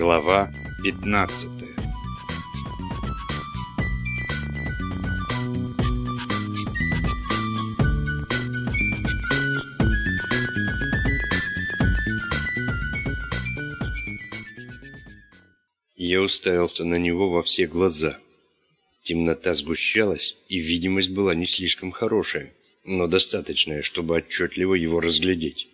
Глава 15 Я уставился на него во все глаза. Темнота сгущалась, и видимость была не слишком хорошая, но достаточная, чтобы отчетливо его разглядеть.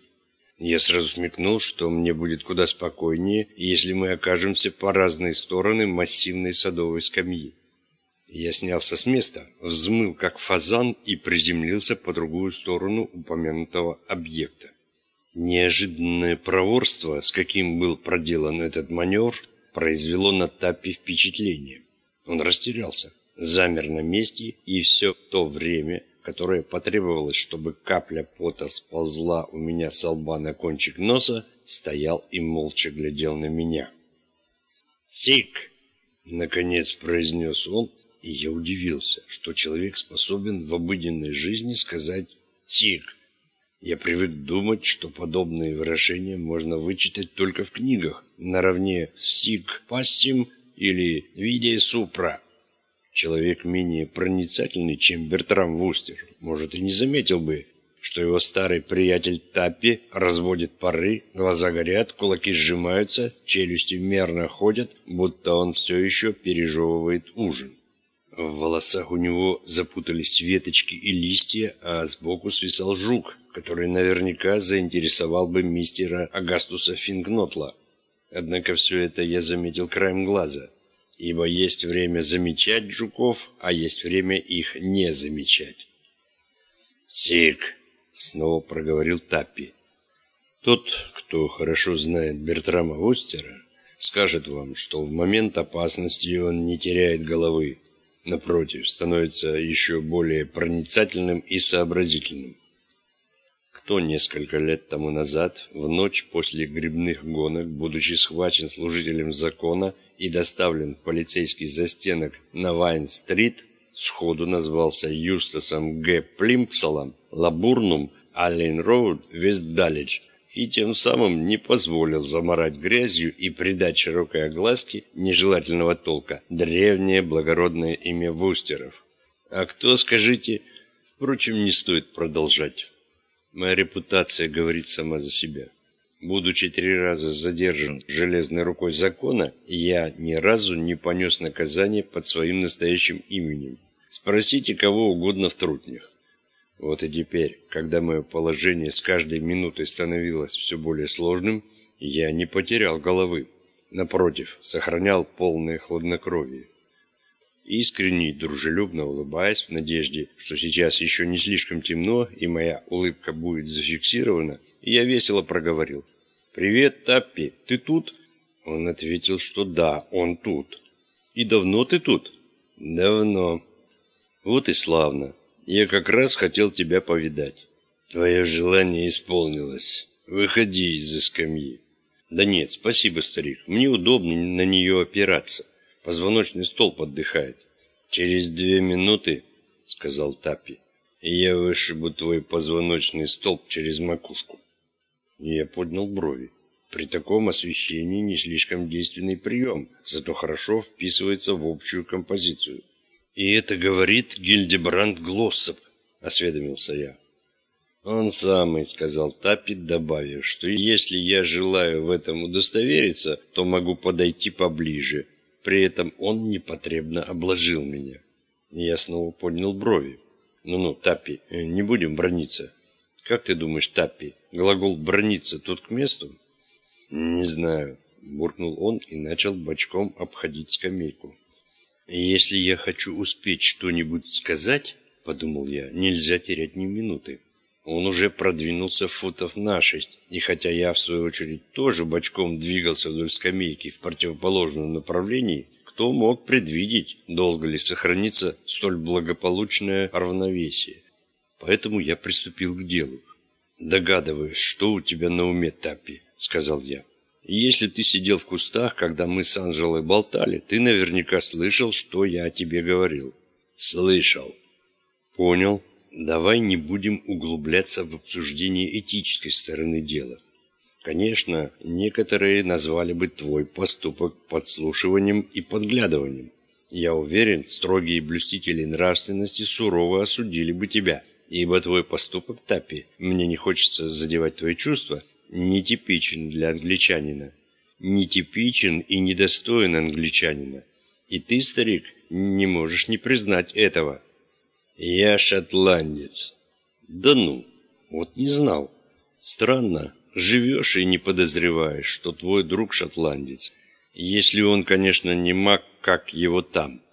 Я сразу смекнул, что мне будет куда спокойнее, если мы окажемся по разные стороны массивной садовой скамьи. Я снялся с места, взмыл как фазан и приземлился по другую сторону упомянутого объекта. Неожиданное проворство, с каким был проделан этот маневр, произвело на Таппи впечатление. Он растерялся, замер на месте, и все то время, которое потребовалось, чтобы капля пота сползла у меня с лба на кончик носа, стоял и молча глядел на меня. «Сик!» — наконец произнес он, и я удивился, что человек способен в обыденной жизни сказать «сик». Я привык думать, что подобные выражения можно вычитать только в книгах, наравне с «сик пассим» или «виде супра». Человек менее проницательный, чем Бертрам Вустер, может и не заметил бы, что его старый приятель Таппи разводит пары, глаза горят, кулаки сжимаются, челюсти мерно ходят, будто он все еще пережевывает ужин. В волосах у него запутались веточки и листья, а сбоку свисал жук, который наверняка заинтересовал бы мистера Агастуса Фингнотла. Однако все это я заметил краем глаза ибо есть время замечать жуков, а есть время их не замечать. «Сик!» — снова проговорил Таппи. «Тот, кто хорошо знает Бертрама Вустера, скажет вам, что в момент опасности он не теряет головы, напротив, становится еще более проницательным и сообразительным. Кто несколько лет тому назад, в ночь после грибных гонок, будучи схвачен служителем закона и доставлен в полицейский застенок на Вайн-стрит, сходу назвался Юстасом Г. Плимпсалом, Лабурнум, Аллен-Роуд, Вестдалич, и тем самым не позволил заморать грязью и придать широкой огласке нежелательного толка древнее благородное имя Вустеров. А кто, скажите, впрочем, не стоит продолжать. Моя репутация говорит сама за себя. Будучи три раза задержан железной рукой закона, я ни разу не понес наказание под своим настоящим именем. Спросите кого угодно в трутнях. Вот и теперь, когда мое положение с каждой минутой становилось все более сложным, я не потерял головы. Напротив, сохранял полное хладнокровие. Искренне и дружелюбно улыбаясь в надежде, что сейчас еще не слишком темно и моя улыбка будет зафиксирована, я весело проговорил. «Привет, Таппи, ты тут?» Он ответил, что да, он тут. «И давно ты тут?» «Давно». «Вот и славно. Я как раз хотел тебя повидать. Твое желание исполнилось. Выходи из-за скамьи». «Да нет, спасибо, старик. Мне удобно на нее опираться». Позвоночный столб отдыхает. Через две минуты, сказал Тапи, я вышибу твой позвоночный столб через макушку. И я поднял брови. При таком освещении не слишком действенный прием, зато хорошо вписывается в общую композицию. «И это говорит Гильдебранд Глоссоп», — осведомился я. «Он самый», — сказал Таппит, добавив, что если я желаю в этом удостовериться, то могу подойти поближе, при этом он непотребно обложил меня. Я снова поднял брови. «Ну-ну, Таппи, э, не будем брониться». «Как ты думаешь, Таппи, глагол «брониться» тут к месту?» «Не знаю», – буркнул он и начал бочком обходить скамейку. «Если я хочу успеть что-нибудь сказать, – подумал я, – нельзя терять ни минуты. Он уже продвинулся футов на шесть, и хотя я, в свою очередь, тоже бочком двигался вдоль скамейки в противоположном направлении, кто мог предвидеть, долго ли сохранится столь благополучное равновесие. Поэтому я приступил к делу. «Догадываюсь, что у тебя на уме, Таппи», — сказал я. «Если ты сидел в кустах, когда мы с Анжелой болтали, ты наверняка слышал, что я о тебе говорил». «Слышал». «Понял. Давай не будем углубляться в обсуждение этической стороны дела. Конечно, некоторые назвали бы твой поступок подслушиванием и подглядыванием. Я уверен, строгие блюстители нравственности сурово осудили бы тебя, ибо твой поступок, Тапи, мне не хочется задевать твои чувства, нетипичен для англичанина. Нетипичен и недостоин англичанина. И ты, старик, не можешь не признать этого. Я шотландец. Да ну, вот не знал. Странно, живешь и не подозреваешь, что твой друг шотландец. Если он, конечно, не маг, как его там.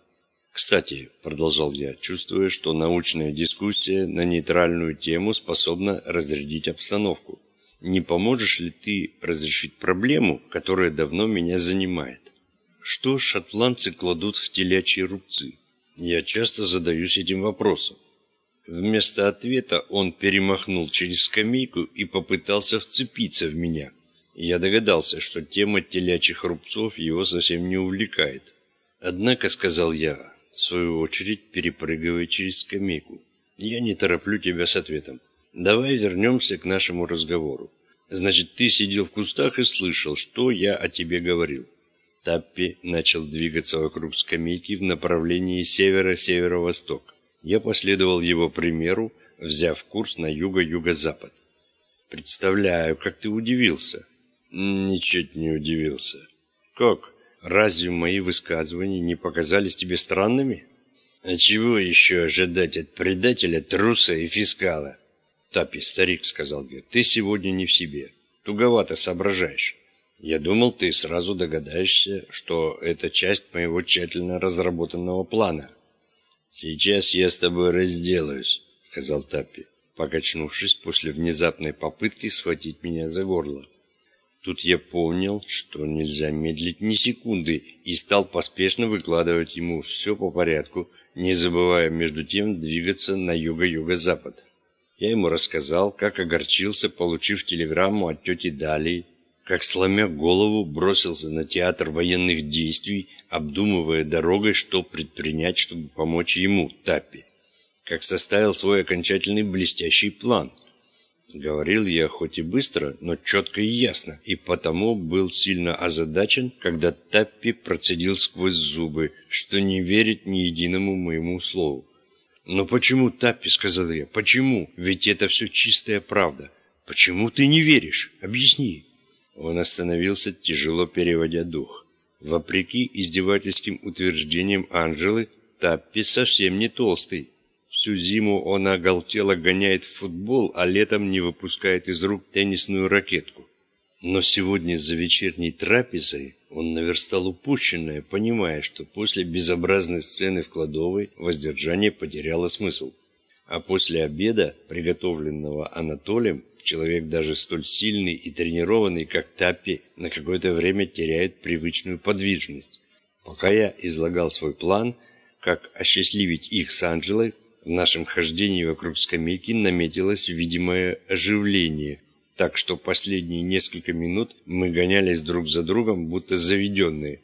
Кстати, продолжал я, чувствуя, что научная дискуссия на нейтральную тему способна разрядить обстановку. Не поможешь ли ты разрешить проблему, которая давно меня занимает? Что шотландцы кладут в телячьи рубцы? Я часто задаюсь этим вопросом. Вместо ответа он перемахнул через скамейку и попытался вцепиться в меня. Я догадался, что тема телячьих рубцов его совсем не увлекает. Однако, сказал я, в свою очередь перепрыгивая через скамейку, я не тороплю тебя с ответом. Давай вернемся к нашему разговору. Значит, ты сидел в кустах и слышал, что я о тебе говорил. Таппи начал двигаться вокруг скамейки в направлении севера-северо-восток. Я последовал его примеру, взяв курс на юго-юго-запад. Представляю, как ты удивился. Ничуть не удивился. Как? Разве мои высказывания не показались тебе странными? А чего еще ожидать от предателя, труса и фискала? Тапи, старик, сказал я, ты сегодня не в себе. Туговато соображаешь. Я думал, ты сразу догадаешься, что это часть моего тщательно разработанного плана. Сейчас я с тобой разделаюсь, сказал Таппи, покачнувшись после внезапной попытки схватить меня за горло. Тут я понял, что нельзя медлить ни секунды, и стал поспешно выкладывать ему все по порядку, не забывая между тем двигаться на юго-юго-запад. Я ему рассказал, как огорчился, получив телеграмму от тети Далии, как, сломя голову, бросился на театр военных действий, обдумывая дорогой, что предпринять, чтобы помочь ему, Таппи. Как составил свой окончательный блестящий план. Говорил я хоть и быстро, но четко и ясно, и потому был сильно озадачен, когда Таппи процедил сквозь зубы, что не верит ни единому моему слову. «Но почему, Таппи?» — сказал я. «Почему? Ведь это все чистая правда. Почему ты не веришь? Объясни». Он остановился, тяжело переводя дух. Вопреки издевательским утверждениям Анжелы, Таппи совсем не толстый. Всю зиму он оголтело гоняет в футбол, а летом не выпускает из рук теннисную ракетку. Но сегодня за вечерней трапезой он наверстал упущенное, понимая, что после безобразной сцены в кладовой воздержание потеряло смысл. А после обеда, приготовленного Анатолием, Человек даже столь сильный и тренированный, как Таппи, на какое-то время теряет привычную подвижность. Пока я излагал свой план, как осчастливить их с Анджелой, в нашем хождении вокруг скамейки наметилось видимое оживление, так что последние несколько минут мы гонялись друг за другом, будто заведенные.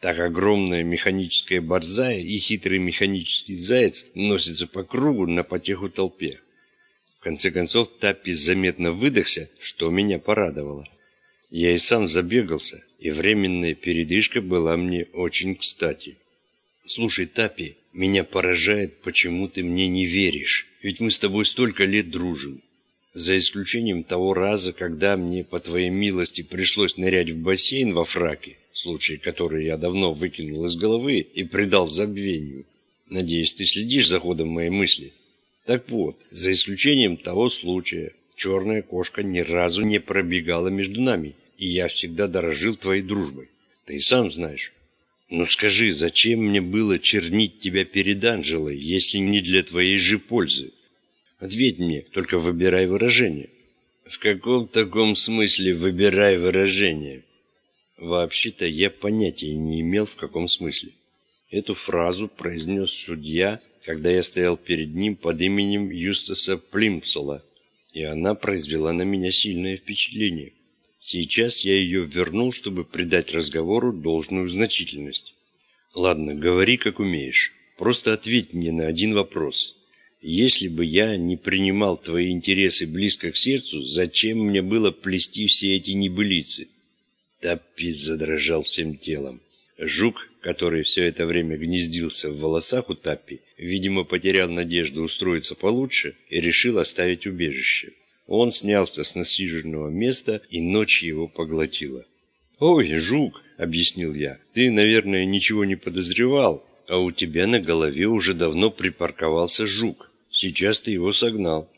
Так огромная механическая борзая и хитрый механический заяц носятся по кругу на потеху толпе конце концов, Таппи заметно выдохся, что меня порадовало. Я и сам забегался, и временная передышка была мне очень кстати. «Слушай, Таппи, меня поражает, почему ты мне не веришь, ведь мы с тобой столько лет дружим. За исключением того раза, когда мне, по твоей милости, пришлось нырять в бассейн во фраке, случай, который я давно выкинул из головы и предал забвению. Надеюсь, ты следишь за ходом моей мысли?» Так вот, за исключением того случая, черная кошка ни разу не пробегала между нами, и я всегда дорожил твоей дружбой. Ты и сам знаешь. Ну скажи, зачем мне было чернить тебя перед Анжелой, если не для твоей же пользы? Ответь мне, только выбирай выражение. В каком таком смысле выбирай выражение? Вообще-то я понятия не имел, в каком смысле. Эту фразу произнес судья, когда я стоял перед ним под именем Юстаса Плимсола, и она произвела на меня сильное впечатление. Сейчас я ее вернул, чтобы придать разговору должную значительность. Ладно, говори как умеешь. Просто ответь мне на один вопрос. Если бы я не принимал твои интересы близко к сердцу, зачем мне было плести все эти небылицы? Таппи задрожал всем телом. Жук, который все это время гнездился в волосах у Таппи, видимо, потерял надежду устроиться получше и решил оставить убежище. Он снялся с насиженного места, и ночь его поглотила. «Ой, жук!» — объяснил я. «Ты, наверное, ничего не подозревал, а у тебя на голове уже давно припарковался жук. Сейчас ты его согнал».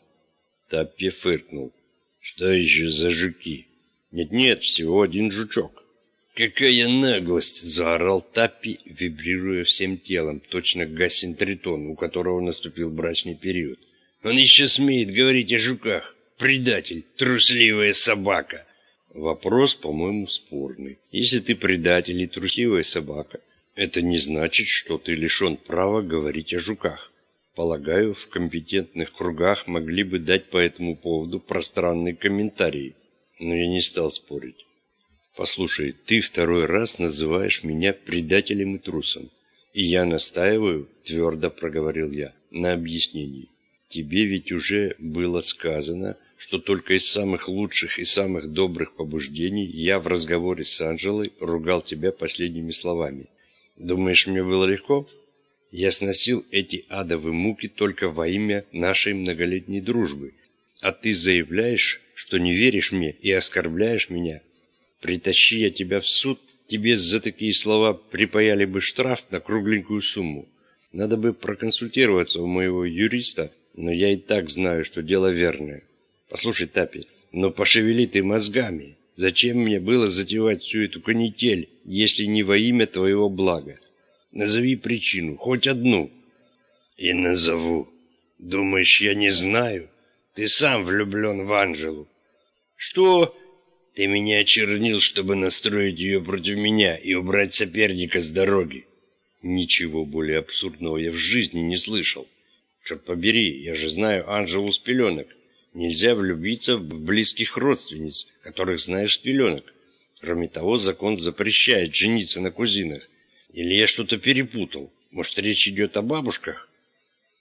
Таппи фыркнул. «Что еще за жуки?» «Нет-нет, всего один жучок». «Какая наглость!» – заорал Таппи, вибрируя всем телом, точно Гасин Тритон, у которого наступил брачный период. «Он еще смеет говорить о жуках! Предатель! Трусливая собака!» Вопрос, по-моему, спорный. Если ты предатель и трусливая собака, это не значит, что ты лишен права говорить о жуках. Полагаю, в компетентных кругах могли бы дать по этому поводу пространный комментарий. Но я не стал спорить. Послушай, ты второй раз называешь меня предателем и трусом. И я настаиваю, твердо проговорил я, на объяснении. Тебе ведь уже было сказано, что только из самых лучших и самых добрых побуждений я в разговоре с Анжелой ругал тебя последними словами. Думаешь, мне было легко? Я сносил эти адовые муки только во имя нашей многолетней дружбы. А ты заявляешь, что не веришь мне и оскорбляешь меня. Притащи я тебя в суд, тебе за такие слова припаяли бы штраф на кругленькую сумму. Надо бы проконсультироваться у моего юриста, но я и так знаю, что дело верное. Послушай, Тапи, но пошевели ты мозгами. Зачем мне было затевать всю эту канитель, если не во имя твоего блага? Назови причину, хоть одну. И назову. Думаешь, я не знаю? Ты сам влюблен в Анжелу. Что? Ты меня очернил, чтобы настроить ее против меня и убрать соперника с дороги. Ничего более абсурдного я в жизни не слышал. Черт побери, я же знаю Анжелу с пеленок. Нельзя влюбиться в близких родственниц, которых знаешь с пеленок. Кроме того, закон запрещает жениться на кузинах. Или я что-то перепутал? Может, речь идет о бабушках?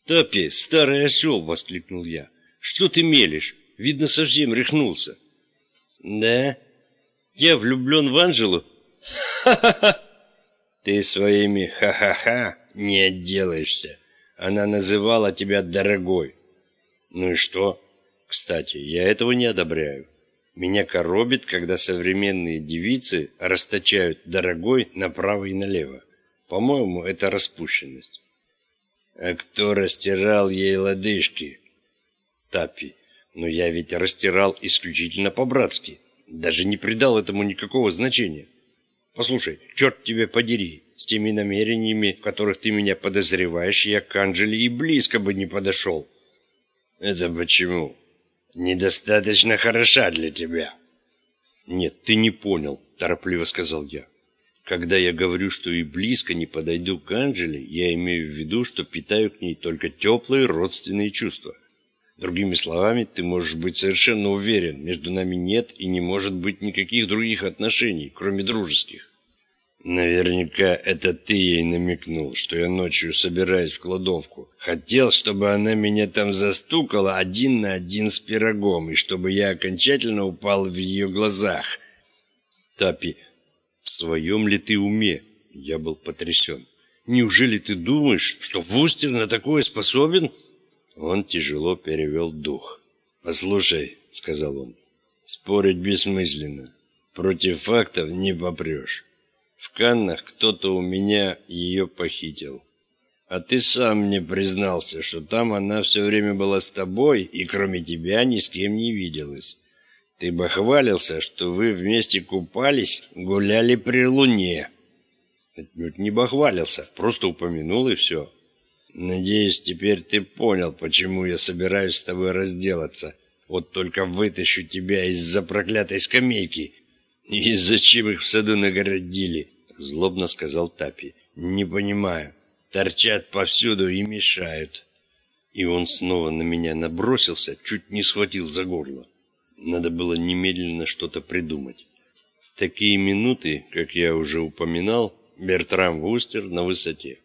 «Тапи, старый осел!» — воскликнул я. «Что ты мелешь? Видно, совсем рехнулся». «Да? Я влюблен в Анжелу?» «Ха-ха-ха!» «Ты своими ха-ха-ха не отделаешься. Она называла тебя дорогой». «Ну и что?» Кстати, я этого не одобряю. Меня коробит, когда современные девицы расточают дорогой направо и налево. По-моему, это распущенность. А кто растирал ей лодыжки? Тапи. Но я ведь растирал исключительно по-братски. Даже не придал этому никакого значения. Послушай, черт тебе подери, с теми намерениями, в которых ты меня подозреваешь, я к Анжеле и близко бы не подошел. Это почему? недостаточно хороша для тебя». «Нет, ты не понял», – торопливо сказал я. «Когда я говорю, что и близко не подойду к Анжеле, я имею в виду, что питаю к ней только теплые родственные чувства. Другими словами, ты можешь быть совершенно уверен, между нами нет и не может быть никаких других отношений, кроме дружеских. Наверняка это ты ей намекнул, что я ночью собираюсь в кладовку. Хотел, чтобы она меня там застукала один на один с пирогом, и чтобы я окончательно упал в ее глазах. Тапи, в своем ли ты уме? Я был потрясен. Неужели ты думаешь, что Вустер на такое способен? Он тяжело перевел дух. «Послушай», — сказал он, — «спорить бессмысленно. Против фактов не попрешь». В Каннах кто-то у меня ее похитил. А ты сам мне признался, что там она все время была с тобой и кроме тебя ни с кем не виделась. Ты бы хвалился, что вы вместе купались, гуляли при луне. Отнюдь не бахвалился, просто упомянул и все. Надеюсь, теперь ты понял, почему я собираюсь с тобой разделаться. Вот только вытащу тебя из-за проклятой скамейки «И зачем их в саду нагородили?» — злобно сказал Тапи. «Не понимаю. Торчат повсюду и мешают». И он снова на меня набросился, чуть не схватил за горло. Надо было немедленно что-то придумать. В такие минуты, как я уже упоминал, Бертрам Вустер на высоте.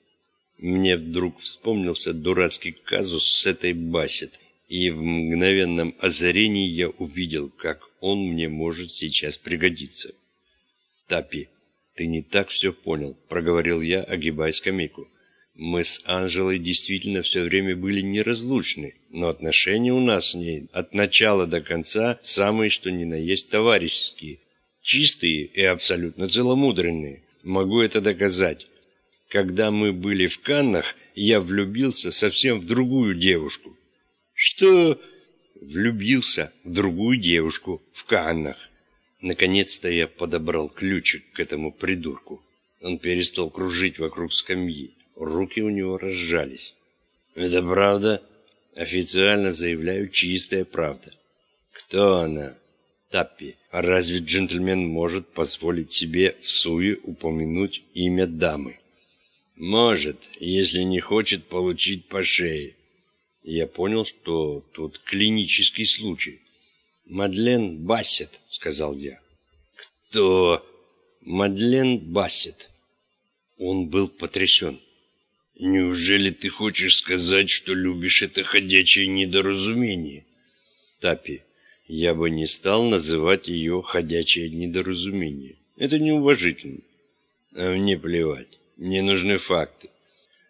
Мне вдруг вспомнился дурацкий казус с этой Басет, и в мгновенном озарении я увидел, как он мне может сейчас пригодиться. «Тапи, ты не так все понял», — проговорил я, огибая скамейку. «Мы с Анжелой действительно все время были неразлучны, но отношения у нас с ней от начала до конца самые что ни на есть товарищеские, чистые и абсолютно целомудренные. Могу это доказать. Когда мы были в Каннах, я влюбился совсем в другую девушку. Что? Влюбился в другую девушку в Каннах. Наконец-то я подобрал ключик к этому придурку. Он перестал кружить вокруг скамьи. Руки у него разжались. Это правда? Официально заявляю, чистая правда. Кто она? Таппи. А разве джентльмен может позволить себе в суе упомянуть имя дамы? Может, если не хочет получить по шее. Я понял, что тут клинический случай. «Мадлен Бассет», — сказал я. «Кто?» «Мадлен Бассет». Он был потрясен. «Неужели ты хочешь сказать, что любишь это ходячее недоразумение?» «Тапи, я бы не стал называть ее ходячее недоразумение. Это неуважительно. А мне плевать. Мне нужны факты.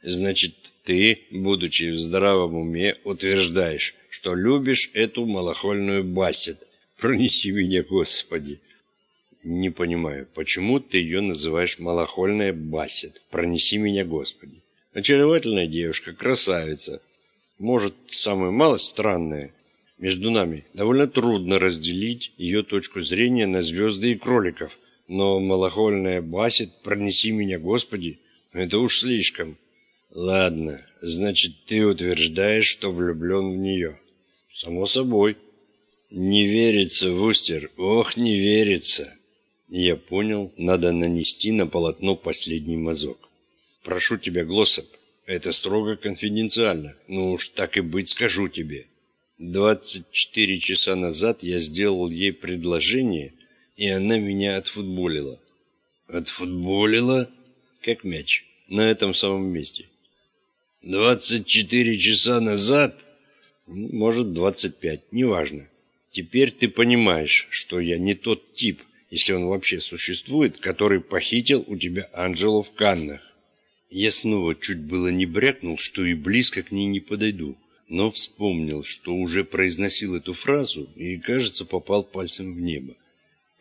Значит, ты, будучи в здравом уме, утверждаешь, что любишь эту малохольную басет. Пронеси меня, Господи. Не понимаю, почему ты ее называешь малохольная басет? Пронеси меня, Господи. Очаровательная девушка, красавица. Может, самая малость странная. Между нами довольно трудно разделить ее точку зрения на звезды и кроликов. Но малохольная басит «Пронеси меня, Господи» — это уж слишком. Ладно, значит, ты утверждаешь, что влюблен в нее. Само собой. Не верится, Вустер, ох, не верится. Я понял, надо нанести на полотно последний мазок. Прошу тебя, Глоссоп, это строго конфиденциально. Ну уж так и быть, скажу тебе. Двадцать четыре часа назад я сделал ей предложение, и она меня отфутболила. Отфутболила? Как мяч. На этом самом месте. Двадцать четыре часа назад? Может, двадцать пять. Неважно. Теперь ты понимаешь, что я не тот тип, если он вообще существует, который похитил у тебя Анджелу в Каннах. Я снова чуть было не брякнул, что и близко к ней не подойду но вспомнил, что уже произносил эту фразу и, кажется, попал пальцем в небо.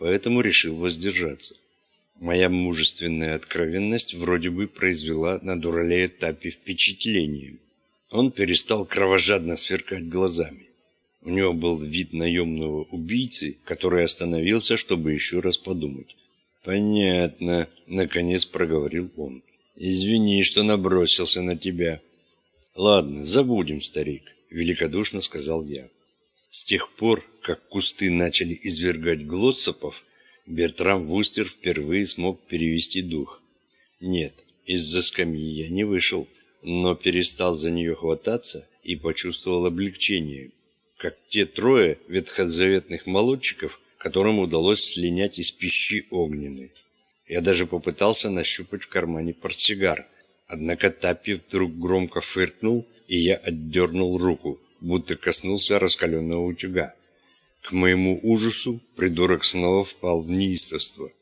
Поэтому решил воздержаться. Моя мужественная откровенность вроде бы произвела на дуралея Тапи впечатление. Он перестал кровожадно сверкать глазами. У него был вид наемного убийцы, который остановился, чтобы еще раз подумать. «Понятно», — наконец проговорил он. «Извини, что набросился на тебя. «Ладно, забудем, старик», — великодушно сказал я. С тех пор, как кусты начали извергать глотсопов, Бертрам Вустер впервые смог перевести дух. Нет, из-за скамьи я не вышел, но перестал за нее хвататься и почувствовал облегчение, как те трое ветхозаветных молодчиков, которым удалось слинять из пищи огненной. Я даже попытался нащупать в кармане портсигар — Однако Таппи вдруг громко фыркнул, и я отдернул руку, будто коснулся раскаленного утюга. К моему ужасу придурок снова впал в неистовство.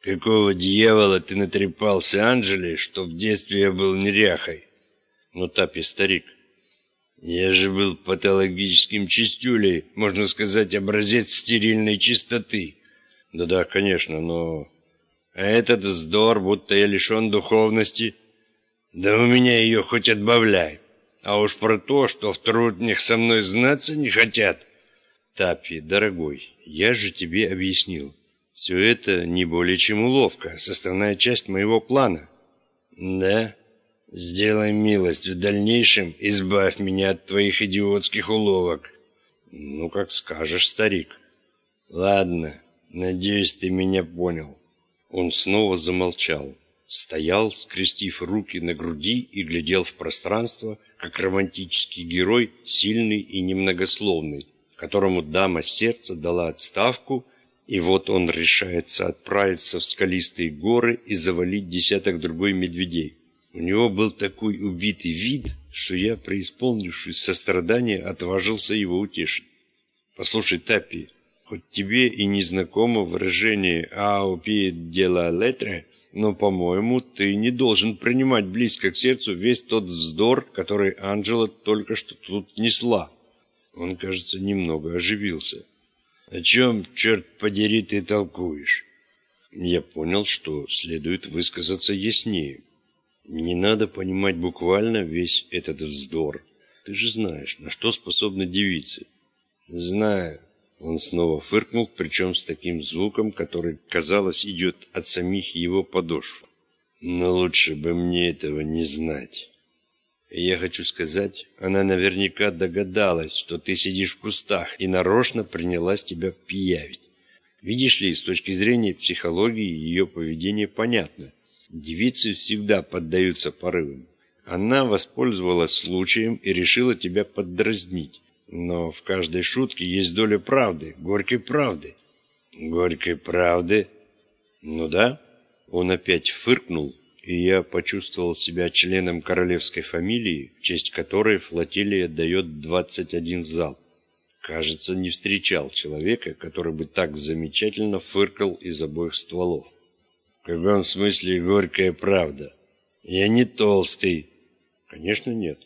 «Какого дьявола ты натрепался, Анжели, что в детстве я был неряхой?» «Ну, Таппи, старик, я же был патологическим чистюлей, можно сказать, образец стерильной чистоты». «Да-да, конечно, но...» «А этот вздор, будто я лишен духовности...» Да у меня ее хоть отбавляй. А уж про то, что в труднях со мной знаться не хотят. Тапи, дорогой, я же тебе объяснил. Все это не более чем уловка, составная часть моего плана. Да? Сделай милость, в дальнейшем избавь меня от твоих идиотских уловок. Ну, как скажешь, старик. Ладно, надеюсь, ты меня понял. Он снова замолчал стоял, скрестив руки на груди и глядел в пространство, как романтический герой, сильный и немногословный, которому дама сердца дала отставку, и вот он решается отправиться в скалистые горы и завалить десяток другой медведей. У него был такой убитый вид, что я, преисполнившись сострадания, отважился его утешить. «Послушай, Тапи, хоть тебе и не знакомо выражение «аупи дела летре», но, по-моему, ты не должен принимать близко к сердцу весь тот вздор, который Анджела только что тут несла. Он, кажется, немного оживился. «О чем, черт подери, ты толкуешь?» Я понял, что следует высказаться яснее. Не надо понимать буквально весь этот вздор. Ты же знаешь, на что способны девицы. Знаю. Он снова фыркнул, причем с таким звуком, который, казалось, идет от самих его подошв. Но лучше бы мне этого не знать. Я хочу сказать, она наверняка догадалась, что ты сидишь в кустах и нарочно принялась тебя пиявить. Видишь ли, с точки зрения психологии ее поведение понятно. Девицы всегда поддаются порывам. Она воспользовалась случаем и решила тебя поддразнить. Но в каждой шутке есть доля правды, горькой правды. Горькой правды? Ну да. Он опять фыркнул, и я почувствовал себя членом королевской фамилии, в честь которой флотилия дает 21 зал. Кажется, не встречал человека, который бы так замечательно фыркал из обоих стволов. В каком смысле горькая правда? Я не толстый. Конечно, нет.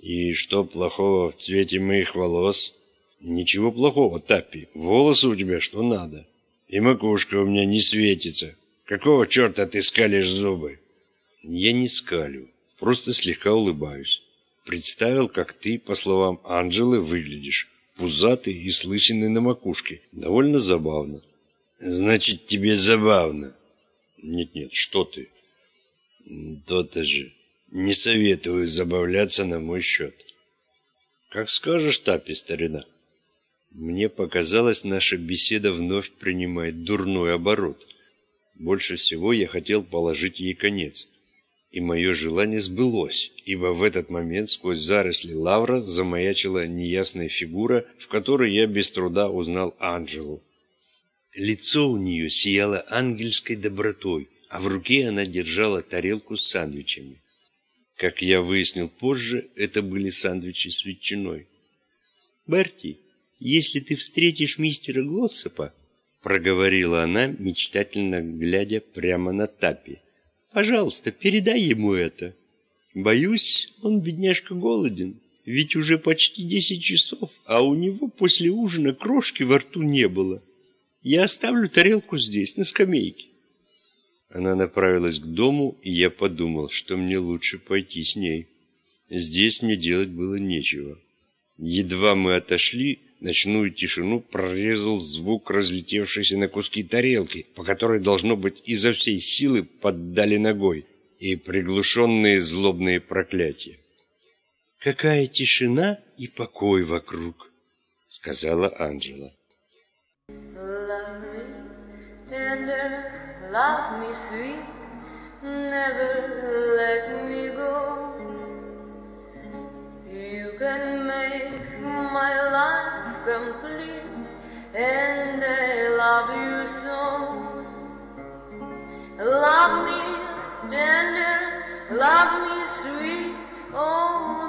И что плохого в цвете моих волос? Ничего плохого, Таппи. Волосы у тебя что надо. И макушка у меня не светится. Какого черта ты скалишь зубы? Я не скалю, просто слегка улыбаюсь. Представил, как ты, по словам Анжелы, выглядишь. Пузатый и слышенный на макушке. Довольно забавно. Значит, тебе забавно. Нет-нет, что ты. То-то же. Не советую забавляться на мой счет. Как скажешь, Тапи, старина. Мне показалось, наша беседа вновь принимает дурной оборот. Больше всего я хотел положить ей конец. И мое желание сбылось, ибо в этот момент сквозь заросли лавра замаячила неясная фигура, в которой я без труда узнал Анджелу. Лицо у нее сияло ангельской добротой, а в руке она держала тарелку с сандвичами. Как я выяснил позже, это были сандвичи с ветчиной. «Берти, если ты встретишь мистера Глоссопа, — проговорила она, мечтательно глядя прямо на Тапи, — пожалуйста, передай ему это. Боюсь, он, бедняжка, голоден, ведь уже почти десять часов, а у него после ужина крошки во рту не было. Я оставлю тарелку здесь, на скамейке. Она направилась к дому, и я подумал, что мне лучше пойти с ней. Здесь мне делать было нечего. Едва мы отошли, ночную тишину прорезал звук разлетевшейся на куски тарелки, по которой, должно быть, изо всей силы поддали ногой, и приглушенные злобные проклятия. «Какая тишина и покой вокруг!» — сказала Анджела. Love me sweet, never let me go. You can make my life complete, and I love you so. Love me tender, love me sweet, oh.